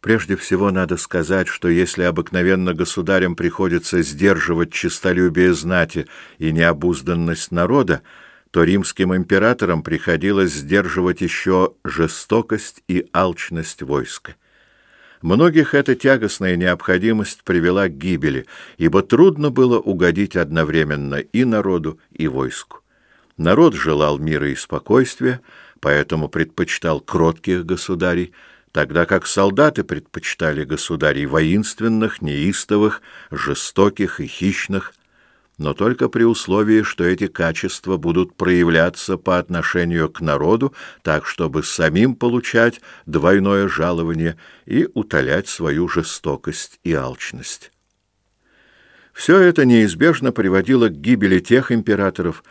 Прежде всего надо сказать, что если обыкновенно государям приходится сдерживать честолюбие знати и необузданность народа, то римским императорам приходилось сдерживать еще жестокость и алчность войска. Многих эта тягостная необходимость привела к гибели, ибо трудно было угодить одновременно и народу, и войску. Народ желал мира и спокойствия, поэтому предпочитал кротких государей, тогда как солдаты предпочитали государей воинственных, неистовых, жестоких и хищных, но только при условии, что эти качества будут проявляться по отношению к народу, так чтобы самим получать двойное жалование и утолять свою жестокость и алчность. Все это неизбежно приводило к гибели тех императоров,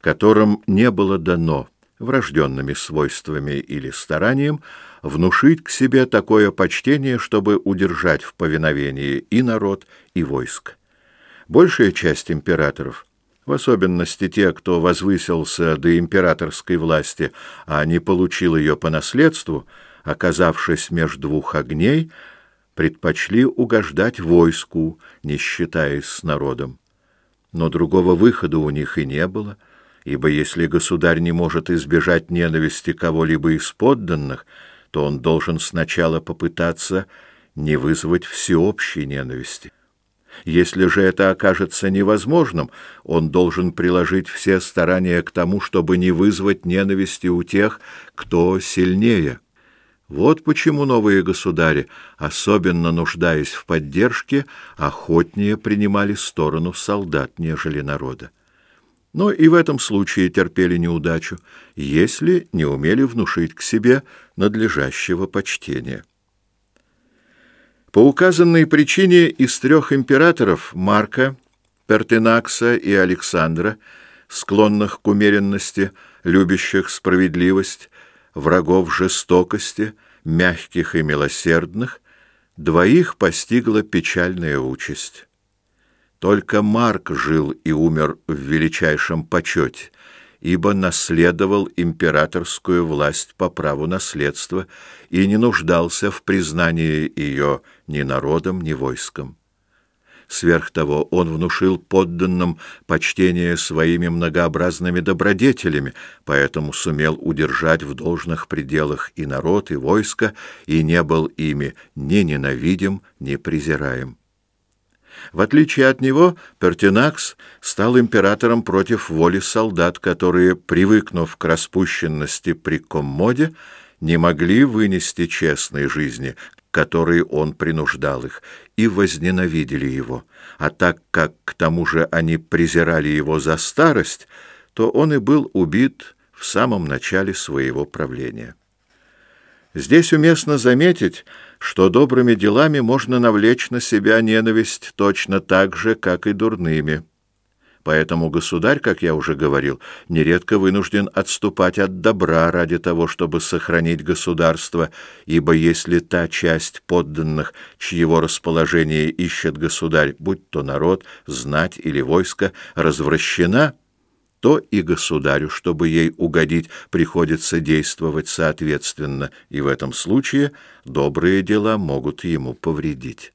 которым не было дано врожденными свойствами или старанием внушить к себе такое почтение, чтобы удержать в повиновении и народ, и войск. Большая часть императоров, в особенности те, кто возвысился до императорской власти, а не получил ее по наследству, оказавшись между двух огней, предпочли угождать войску, не считаясь с народом. Но другого выхода у них и не было — ибо если государь не может избежать ненависти кого-либо из подданных, то он должен сначала попытаться не вызвать всеобщей ненависти. Если же это окажется невозможным, он должен приложить все старания к тому, чтобы не вызвать ненависти у тех, кто сильнее. Вот почему новые государи, особенно нуждаясь в поддержке, охотнее принимали сторону солдат, нежели народа но и в этом случае терпели неудачу, если не умели внушить к себе надлежащего почтения. По указанной причине из трех императоров Марка, Пертинакса и Александра, склонных к умеренности, любящих справедливость, врагов жестокости, мягких и милосердных, двоих постигла печальная участь. Только Марк жил и умер в величайшем почете, ибо наследовал императорскую власть по праву наследства и не нуждался в признании ее ни народом, ни войском. Сверх того, он внушил подданным почтение своими многообразными добродетелями, поэтому сумел удержать в должных пределах и народ, и войско, и не был ими ни ненавидим, ни презираем. В отличие от него, Пертинакс стал императором против воли солдат, которые, привыкнув к распущенности при коммоде, не могли вынести честной жизни, которой он принуждал их, и возненавидели его. А так как к тому же они презирали его за старость, то он и был убит в самом начале своего правления. Здесь уместно заметить, что добрыми делами можно навлечь на себя ненависть точно так же, как и дурными. Поэтому государь, как я уже говорил, нередко вынужден отступать от добра ради того, чтобы сохранить государство, ибо если та часть подданных, чьего расположение ищет государь, будь то народ, знать или войско, развращена, то и государю, чтобы ей угодить, приходится действовать соответственно, и в этом случае добрые дела могут ему повредить.